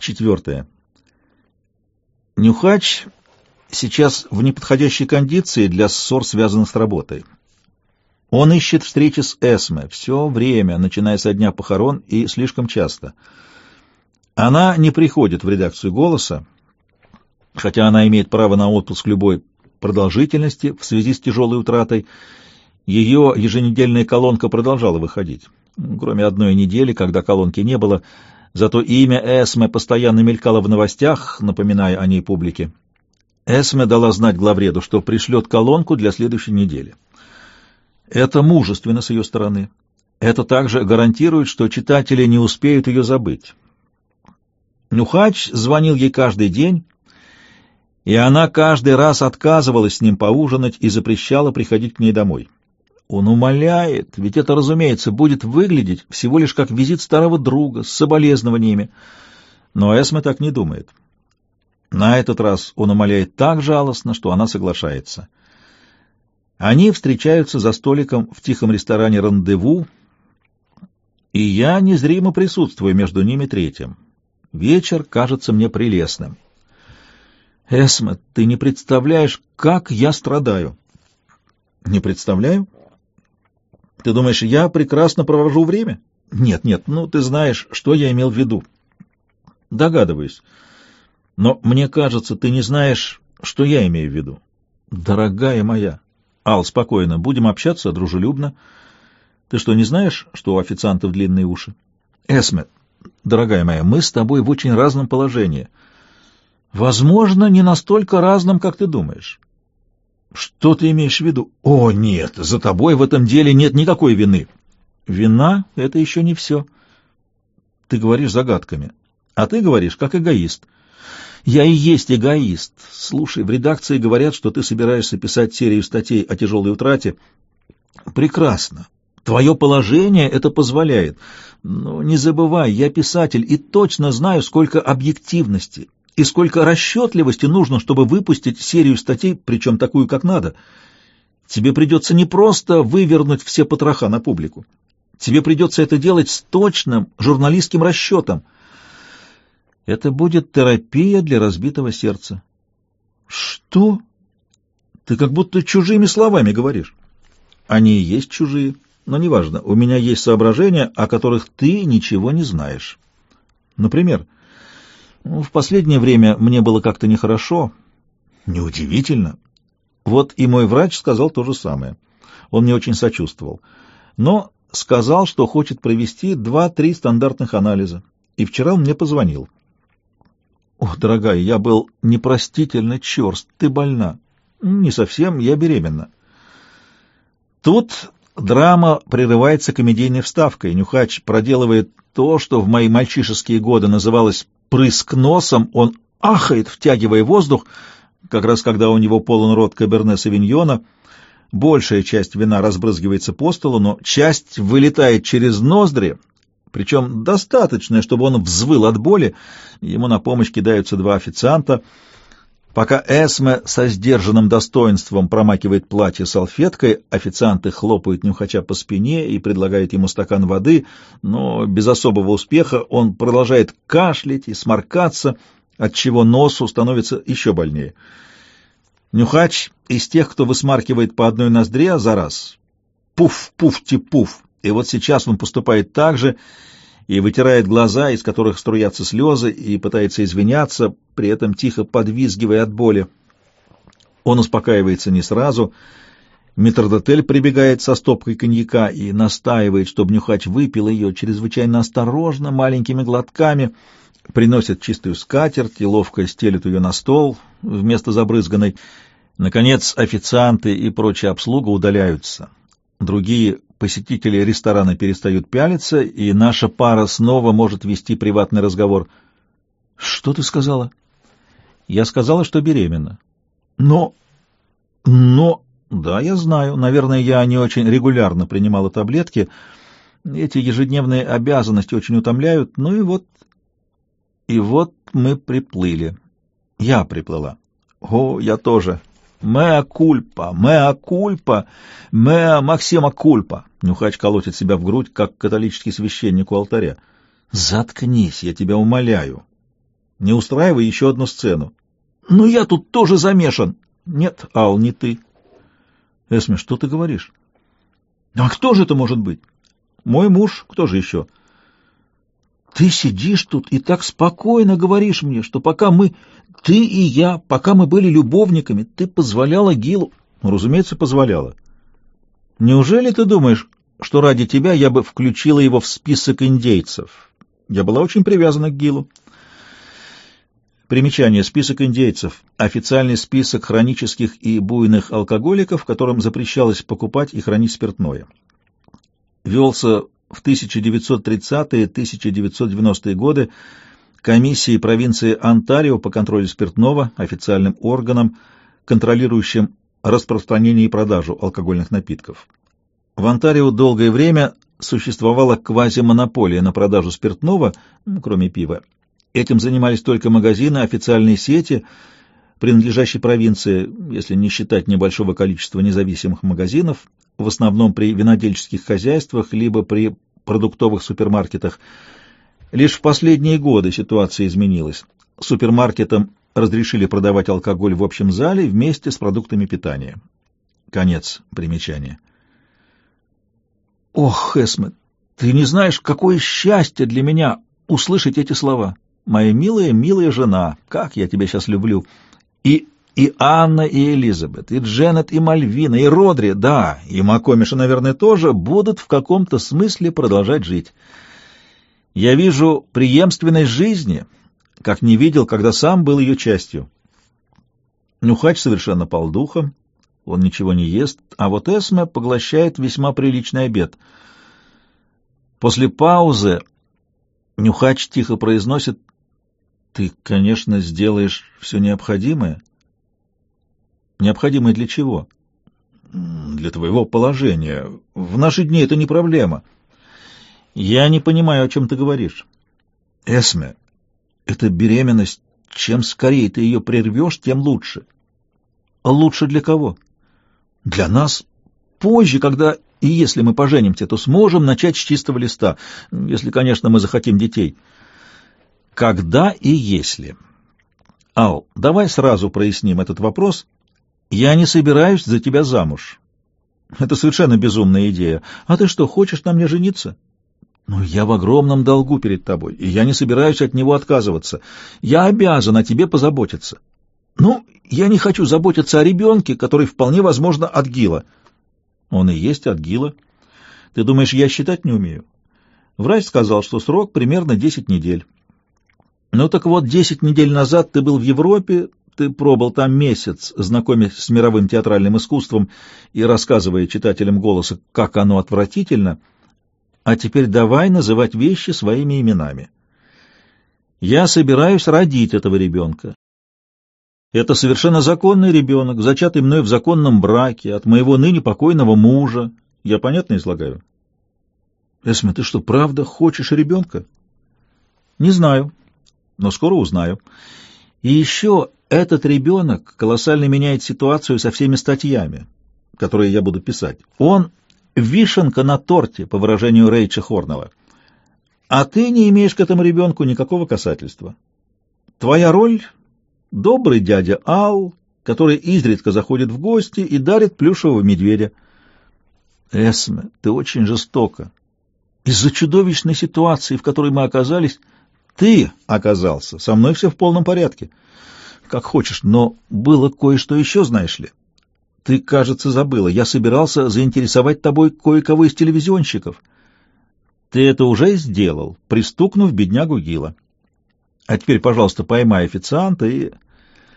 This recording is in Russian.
Четвертое. Нюхач сейчас в неподходящей кондиции для ссор, связанных с работой. Он ищет встречи с Эсме все время, начиная со дня похорон и слишком часто. Она не приходит в редакцию «Голоса», хотя она имеет право на отпуск любой продолжительности в связи с тяжелой утратой. Ее еженедельная колонка продолжала выходить, кроме одной недели, когда колонки не было, зато имя Эсме постоянно мелькало в новостях, напоминая о ней публике. Эсме дала знать главреду, что пришлет колонку для следующей недели. Это мужественно с ее стороны. Это также гарантирует, что читатели не успеют ее забыть. Нюхач звонил ей каждый день, и она каждый раз отказывалась с ним поужинать и запрещала приходить к ней домой. Он умоляет, ведь это, разумеется, будет выглядеть всего лишь как визит старого друга с соболезнованиями. Но Эсме так не думает. На этот раз он умоляет так жалостно, что она соглашается. Они встречаются за столиком в тихом ресторане «Рандеву», и я незримо присутствую между ними третьим. Вечер кажется мне прелестным. Эсме, ты не представляешь, как я страдаю. Не представляю? Ты думаешь, я прекрасно провожу время? Нет, нет, ну ты знаешь, что я имел в виду. Догадываюсь. Но мне кажется, ты не знаешь, что я имею в виду. Дорогая моя. Ал, спокойно, будем общаться дружелюбно. Ты что, не знаешь, что у официантов длинные уши? Эсме, дорогая моя, мы с тобой в очень разном положении — Возможно, не настолько разным, как ты думаешь. Что ты имеешь в виду? О, нет, за тобой в этом деле нет никакой вины. Вина — это еще не все. Ты говоришь загадками. А ты говоришь, как эгоист. Я и есть эгоист. Слушай, в редакции говорят, что ты собираешься писать серию статей о тяжелой утрате. Прекрасно. Твое положение это позволяет. Но не забывай, я писатель и точно знаю, сколько объективности и сколько расчетливости нужно, чтобы выпустить серию статей, причем такую, как надо. Тебе придется не просто вывернуть все потроха на публику. Тебе придется это делать с точным журналистским расчетом. Это будет терапия для разбитого сердца. Что? Ты как будто чужими словами говоришь. Они и есть чужие, но неважно. У меня есть соображения, о которых ты ничего не знаешь. Например, — в последнее время мне было как-то нехорошо. Неудивительно. Вот и мой врач сказал то же самое. Он мне очень сочувствовал. Но сказал, что хочет провести два-три стандартных анализа. И вчера он мне позвонил. О, дорогая, я был непростительно черст. Ты больна. Не совсем, я беременна. Тут драма прерывается комедийной вставкой. Нюхач проделывает то, что в мои мальчишеские годы называлось прыск носом, он ахает, втягивая воздух, как раз когда у него полон рот каберне савиньона. Большая часть вина разбрызгивается по столу, но часть вылетает через ноздри, причем достаточно, чтобы он взвыл от боли. Ему на помощь кидаются два официанта — Пока Эсме со сдержанным достоинством промакивает платье салфеткой, официанты хлопают нюхача по спине и предлагают ему стакан воды, но без особого успеха он продолжает кашлять и сморкаться, отчего носу становится еще больнее. Нюхач из тех, кто высмаркивает по одной ноздре за раз. Пуф-пуф-ти-пуф. И вот сейчас он поступает так же, вытирает глаза, из которых струятся слезы, и пытается извиняться, при этом тихо подвизгивая от боли. Он успокаивается не сразу. Митродотель прибегает со стопкой коньяка и настаивает, чтобы Нюхач выпил ее чрезвычайно осторожно, маленькими глотками, приносит чистую скатерть и ловко стелит ее на стол вместо забрызганной. Наконец официанты и прочая обслуга удаляются. Другие посетители ресторана перестают пялиться, и наша пара снова может вести приватный разговор. «Что ты сказала?» «Я сказала, что беременна». «Но... но...» «Да, я знаю. Наверное, я не очень регулярно принимала таблетки. Эти ежедневные обязанности очень утомляют. Ну и вот... И вот мы приплыли. Я приплыла. О, я тоже. «Меа кульпа! Меа кульпа! Меа Максима кульпа!» Нюхач колотит себя в грудь, как католический священник у алтаря. «Заткнись, я тебя умоляю!» Не устраивай еще одну сцену. «Ну я тут тоже замешан!» «Нет, Ал, не ты». «Эсме, что ты говоришь?» «А кто же это может быть?» «Мой муж. Кто же еще?» «Ты сидишь тут и так спокойно говоришь мне, что пока мы, ты и я, пока мы были любовниками, ты позволяла Гилу...» ну, «Разумеется, позволяла. Неужели ты думаешь, что ради тебя я бы включила его в список индейцев? Я была очень привязана к Гилу». Примечание. Список индейцев. Официальный список хронических и буйных алкоголиков, которым запрещалось покупать и хранить спиртное. Велся в 1930-1990-е годы комиссией провинции Онтарио по контролю спиртного, официальным органом, контролирующим распространение и продажу алкогольных напитков. В Онтарио долгое время существовала квазимонополия на продажу спиртного, ну, кроме пива, Этим занимались только магазины, официальные сети, принадлежащие провинции, если не считать небольшого количества независимых магазинов, в основном при винодельческих хозяйствах либо при продуктовых супермаркетах. Лишь в последние годы ситуация изменилась. Супермаркетам разрешили продавать алкоголь в общем зале вместе с продуктами питания. Конец примечания. Ох, Эсме, ты не знаешь, какое счастье для меня услышать эти слова моя милая, милая жена, как я тебя сейчас люблю. И, и Анна, и Элизабет, и Дженнет, и Мальвина, и Родри, да, и Макомиша, наверное, тоже будут в каком-то смысле продолжать жить. Я вижу преемственность жизни, как не видел, когда сам был ее частью. Нюхач совершенно пал он ничего не ест, а вот Эсме поглощает весьма приличный обед. После паузы Нюхач тихо произносит ты, конечно, сделаешь все необходимое. Необходимое для чего? Для твоего положения. В наши дни это не проблема. Я не понимаю, о чем ты говоришь. Эсме, эта беременность, чем скорее ты ее прервешь, тем лучше. А лучше для кого? Для нас. Позже, когда и если мы поженимся, то сможем начать с чистого листа, если, конечно, мы захотим детей. Когда и если? Ал, давай сразу проясним этот вопрос. Я не собираюсь за тебя замуж. Это совершенно безумная идея. А ты что, хочешь на мне жениться? Ну, я в огромном долгу перед тобой, и я не собираюсь от него отказываться. Я обязан о тебе позаботиться. Ну, я не хочу заботиться о ребенке, который вполне возможно от Гила. Он и есть от Гила. Ты думаешь, я считать не умею? Врач сказал, что срок примерно десять недель. Ну так вот, десять недель назад ты был в Европе, ты пробыл там месяц, знакомясь с мировым театральным искусством и рассказывая читателям голоса, как оно отвратительно, а теперь давай называть вещи своими именами. Я собираюсь родить этого ребенка. Это совершенно законный ребенок, зачатый мной в законном браке, от моего ныне покойного мужа. Я понятно излагаю? Эсме, ты что, правда хочешь ребенка? Не знаю но скоро узнаю. И еще этот ребенок колоссально меняет ситуацию со всеми статьями, которые я буду писать. Он вишенка на торте, по выражению Рейча Хорнова. А ты не имеешь к этому ребенку никакого касательства. Твоя роль — добрый дядя Ал, который изредка заходит в гости и дарит плюшевого медведя. Эсме, ты очень жестоко. Из-за чудовищной ситуации, в которой мы оказались, ты оказался. Со мной все в полном порядке. Как хочешь, но было кое-что еще, знаешь ли. Ты, кажется, забыла. Я собирался заинтересовать тобой кое-кого из телевизионщиков. Ты это уже сделал, пристукнув беднягу Гила. А теперь, пожалуйста, поймай официанта и...